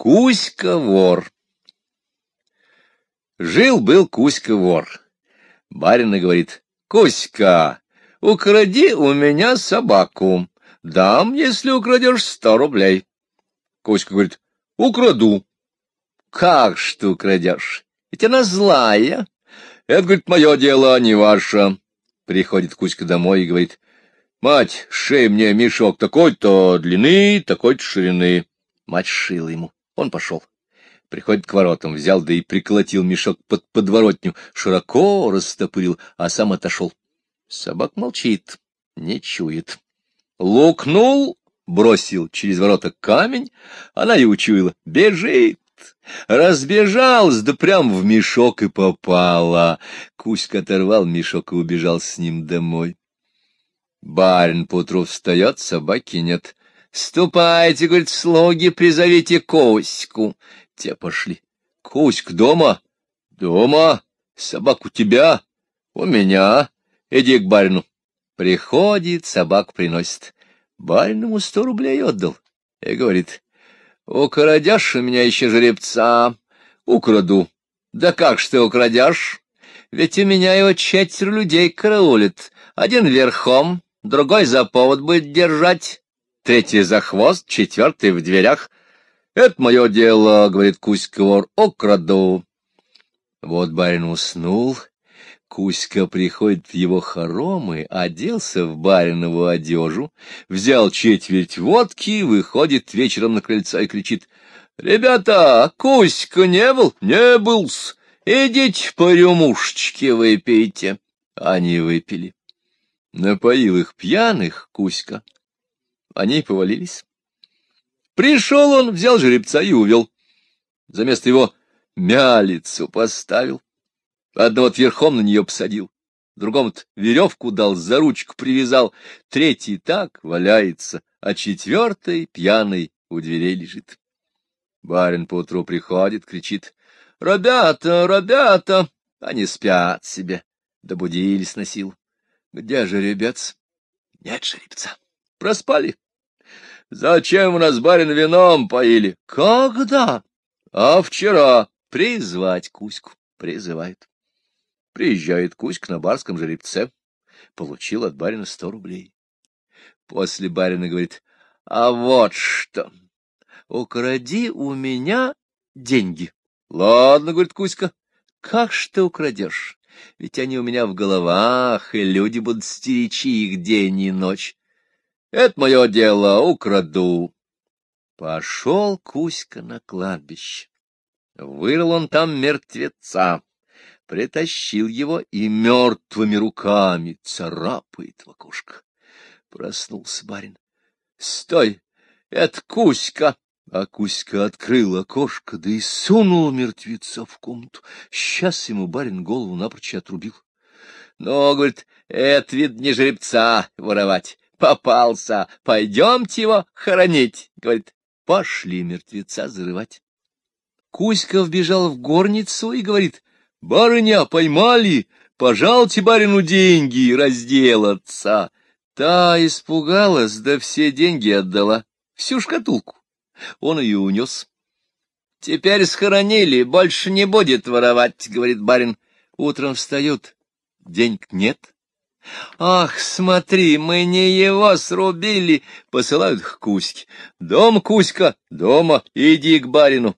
Кузька-вор Жил-был Кузька-вор. Барин и говорит, «Кузька, укради у меня собаку. Дам, если украдешь сто рублей». Кузька говорит, «Украду». «Как ж ты украдешь? Ведь она злая». «Это, говорит, мое дело, а не ваше». Приходит Кузька домой и говорит, «Мать, шей мне мешок такой-то длины, такой-то ширины». Мать шила ему. Он пошел. Приходит к воротам, взял, да и приколотил мешок под подворотню, широко растопырил, а сам отошел. Собак молчит, не чует. Лукнул, бросил через ворота камень, она и учуяла. Бежит! Разбежалась, да прям в мешок и попала. Кузька оторвал мешок и убежал с ним домой. Барин поутру встает, собаки нет. «Ступайте, — говорит, — слуги, призовите Коську». Те пошли. «Куськ дома?» «Дома. Собак у тебя?» «У меня. Иди к барину». Приходит, собак приносит. Барин ему сто рублей отдал. И говорит, «Украдешь у меня еще жеребца?» «Украду». «Да как ж ты украдешь? Ведь у меня его четверо людей караулит. Один верхом, другой за повод будет держать, третий за хвост, четвертый в дверях. — Это мое дело, — говорит Кузька вор, — украду. Вот барин уснул. Кузька приходит в его хоромы, оделся в баринову одежу, взял четверть водки, выходит вечером на крыльцо и кричит. — Ребята, Кузька не был? — Не был-с. Идите по рюмушечке выпейте. Они выпили. Напоил их пьяных Кузька. Они повалились. Пришел он, взял жеребца и увел. За место его мялицу поставил. Одного верхом на нее посадил, другому веревку дал, за ручку привязал, третий так валяется, а четвертый пьяный у дверей лежит. Барин поутру приходит, кричит, — Ребята, ребята! Они спят себе, добудились на силу. Где же жеребец? Нет жеребца. Проспали. Зачем у нас барин вином поили? Когда? А вчера. Призвать Кузьку. Призывает. Приезжает Кузька на барском жеребце. Получил от барина сто рублей. После барина говорит, а вот что, укради у меня деньги. Ладно, говорит Кузька, как ж ты украдешь? Ведь они у меня в головах, и люди будут стеречь их день и ночь. Это мое дело, украду. Пошел Кузька на кладбище. Вырыл он там мертвеца, притащил его и мертвыми руками царапает в окошко. Проснулся барин. — Стой! Это Кузька! А Кузька открыл окошко, да и сунул мертвеца в комнату. Сейчас ему барин голову напрочь отрубил. Но, говорит, это, вид, не жеребца воровать. Попался. Пойдемте его хоронить, — говорит. Пошли мертвеца зарывать. Кузька вбежал в горницу и говорит, — Барыня, поймали, пожалуйте барину деньги разделаться. Та испугалась, да все деньги отдала, всю шкатулку. Он ее унес. — Теперь схоронили, больше не будет воровать, — говорит барин. Утром встают, денег нет. Ах, смотри, мы не его срубили, посылают к Кузьке. Дом, Кузька, дома, иди к барину.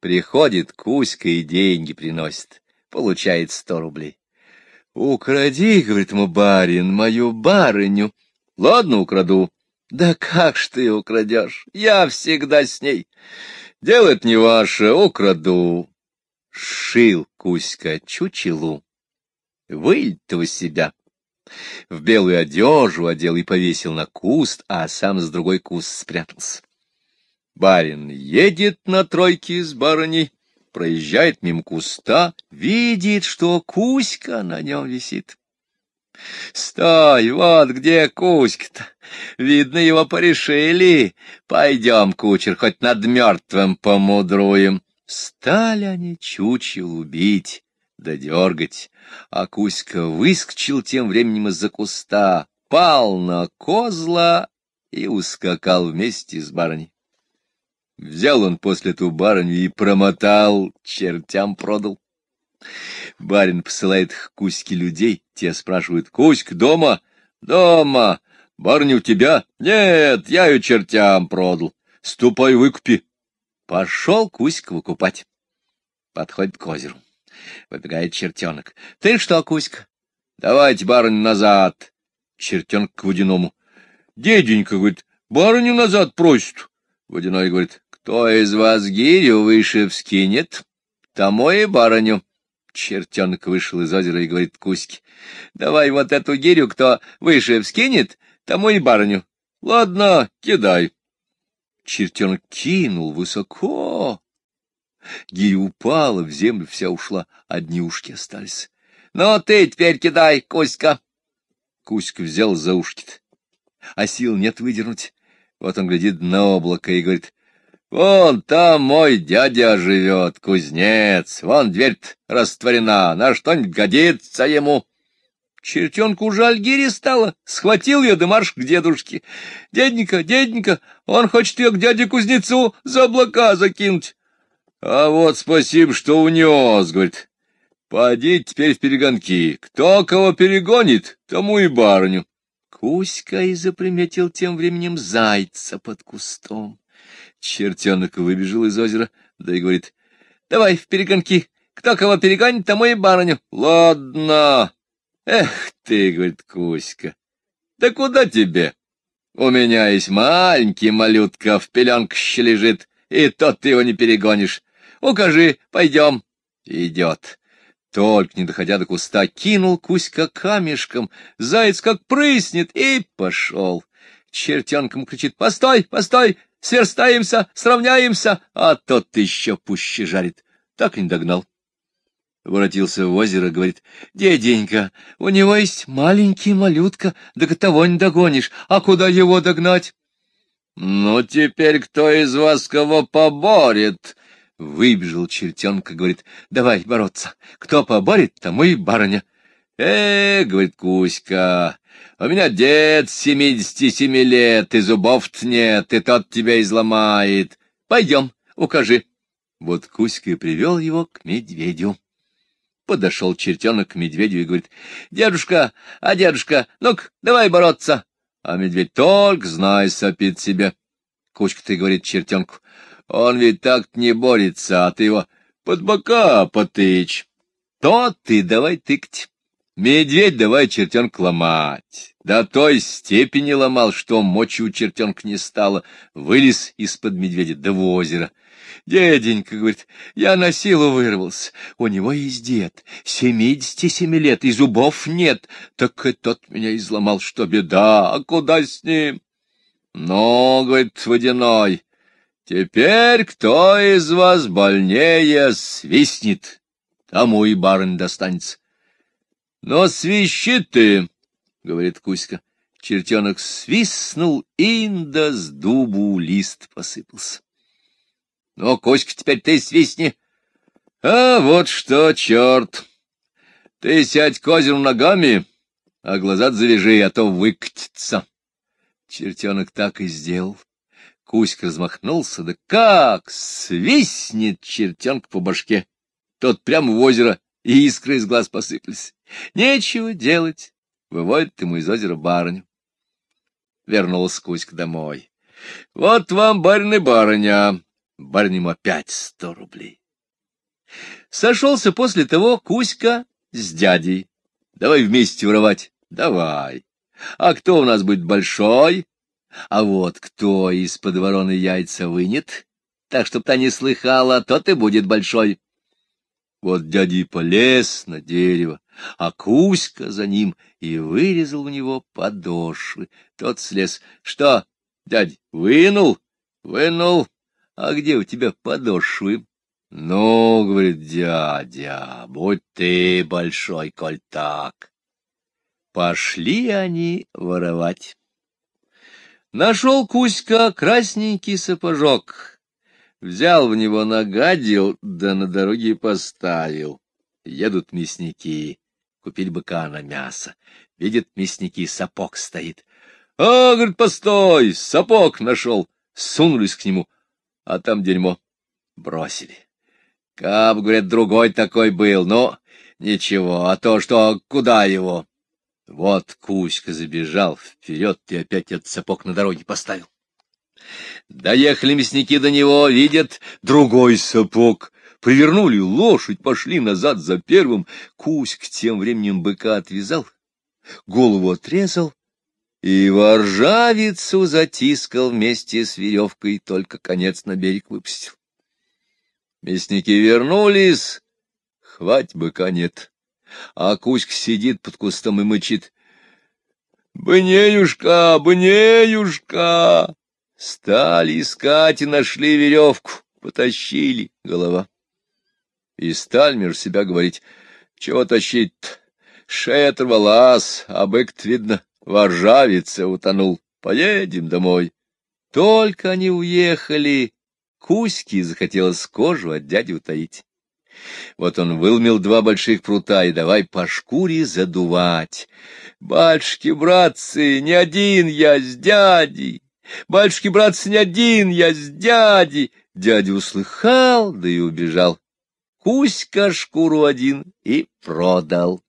Приходит Кузька и деньги приносит, получает сто рублей. Укради, говорит ему барин, мою барыню. Ладно, украду. Да как ж ты украдешь? Я всегда с ней. Дело это не ваше, украду. Шил Кузька чучелу. Выль-то у себя в белую одежу одел и повесил на куст, а сам с другой куст спрятался. Барин едет на тройке с барыней, проезжает мимо куста, видит, что Кузька на нем висит. Стой, вот где Кузька-то. Видно, его порешили. Пойдем, кучер, хоть над мертвым помудруем. Стали они чучел убить да дергать, а Кузька выскочил тем временем из-за куста, пал на козла и ускакал вместе с барыней. Взял он после ту барыню и промотал, чертям продал. Барин посылает к Кузьке людей, те спрашивают, «Кузьк, дома?» «Дома! Барыня у тебя?» «Нет, я ее чертям продал. Ступай, выкупи». Пошел Кузька выкупать. Подходит к озеру. Выбегает чертенок. «Ты что, Кузька?» «Давайте барыню назад». Чертенок к водяному. «Деденька, — говорит, — барыню назад просит». Водяной говорит, «Кто из вас гирю выше вскинет, тому и барыню». Чертенок вышел из озера и говорит Кузьке, «Давай вот эту гирю, кто выше вскинет, тому и барыню. Ладно, кидай». Чертенок кинул высоко. Гиря упала, в землю вся ушла, одни ушки остались. «Ну, ты теперь кидай, Кузька!» Кузька взял за ушки а сил нет выдернуть. Вот он глядит на облако и говорит, Вон там мой дядя живет, кузнец, вон дверь растворена, на что-нибудь годится ему. Чертенку жаль гири стало, схватил ее да марш к дедушке. Деденька, деденька, он хочет ее к дяде-кузнецу за облака закинуть. А вот спасибо, что унес, говорит. Поди теперь в перегонки. Кто кого перегонит, тому и барню. Кузька и заприметил тем временем зайца под кустом. Чертенок выбежал из озера, да и говорит, — Давай в перегонки. Кто кого перегонит, тому и барыню. — Ладно. Эх ты, — говорит Кузька, — да куда тебе? У меня есть маленький малютка, в пеленкще лежит, и тот ты его не перегонишь. Укажи, пойдем. Идет. Только не доходя до куста, кинул Кузька камешком, заяц как прыснет, и пошел. Чертенком кричит, постой, постой, сверстаемся, сравняемся, а тот еще пуще жарит. Так и не догнал. Воротился в озеро, говорит, деденька, у него есть маленький малютка, да того не догонишь, а куда его догнать? Ну, теперь кто из вас кого поборет? Выбежал чертенка, говорит, давай бороться, кто поборет, тому и барыня. Э, говорит Кузька, у меня дед семидесяти семи лет, и зубов нет, и тот тебя изломает. Пойдем, укажи. Вот Кузька и привел его к медведю. Подошел чертенок к медведю и говорит, «Дедушка, а дедушка, ну-ка, давай бороться!» А медведь только, знай, сопит себе. Кузька-то говорит чертенку, «Он ведь так не борется, а ты его под бока потычь. То ты давай тыкать». Медведь давай чертенка ломать. До той степени ломал, что мочи у чертенка не стало. Вылез из-под медведя до в озеро. Деденька, говорит, я на силу вырвался. У него есть дед, семидесяти семи лет, и зубов нет. Так и тот меня изломал, что беда, а куда с ним? Ну, говорит, водяной, теперь кто из вас больнее свистнет, тому и барынь достанется. — Но свищи ты, — говорит Кузька. Чертенок свистнул, инда с дубу лист посыпался. — Ну, Кузька, теперь ты свистни. — А вот что, черт! Ты сядь к озеру ногами, а глаза завяжи, а то выкатится. Чертенок так и сделал. Кузька размахнулся, да как свистнет чертенка по башке. Тот прямо в озеро и искры из глаз посыпались. Нечего делать, выводит ему из озера барыню. Вернулся Кузька домой. Вот вам, барин и барыня. Барин ему опять сто рублей. Сошелся после того Кузька с дядей. Давай вместе воровать. Давай. А кто у нас будет большой? А вот кто из-под вороны яйца вынет, так чтоб та не слыхала, тот и будет большой. Вот дядя и полез на дерево, а Кузька за ним и вырезал у него подошвы. Тот слез. — Что, дядь, вынул? — Вынул. А где у тебя подошвы? — Ну, — говорит дядя, — будь ты большой, коль так. Пошли они воровать. Нашел Кузька красненький сапожок, Взял в него, нагадил, да на дороге поставил. Едут мясники, купили быка на мясо. Видят мясники, сапог стоит. — А, говорит, постой, сапог нашел. Сунулись к нему. а там дерьмо. Бросили. Кап, говорят, другой такой был, но ничего, а то что, куда его? Вот Кузька забежал вперед и опять этот сапог на дороге поставил. Доехали мясники до него, видят другой сапог. Привернули лошадь, пошли назад за первым. Кузьк тем временем быка отвязал, голову отрезал и воржавицу затискал вместе с веревкой, только конец на берег выпустил. Мясники вернулись, хвать быка нет, а Кузьк сидит под кустом и мычит. «Бынеюшка, бынеюшка!» Стали искать и нашли веревку, потащили голова. И Стальмер себя говорить, чего тащить-то? Шея оторвалась, а бык видно, в утонул. Поедем домой. Только они уехали, Кузьке захотелось кожу от дяди утаить. Вот он вылмил два больших прута и давай по шкуре задувать. Батюшки, братцы, не один я с дядей. Батюшки, братцы, не один я с дядей. Дядя услыхал, да и убежал. Кузька шкуру один и продал.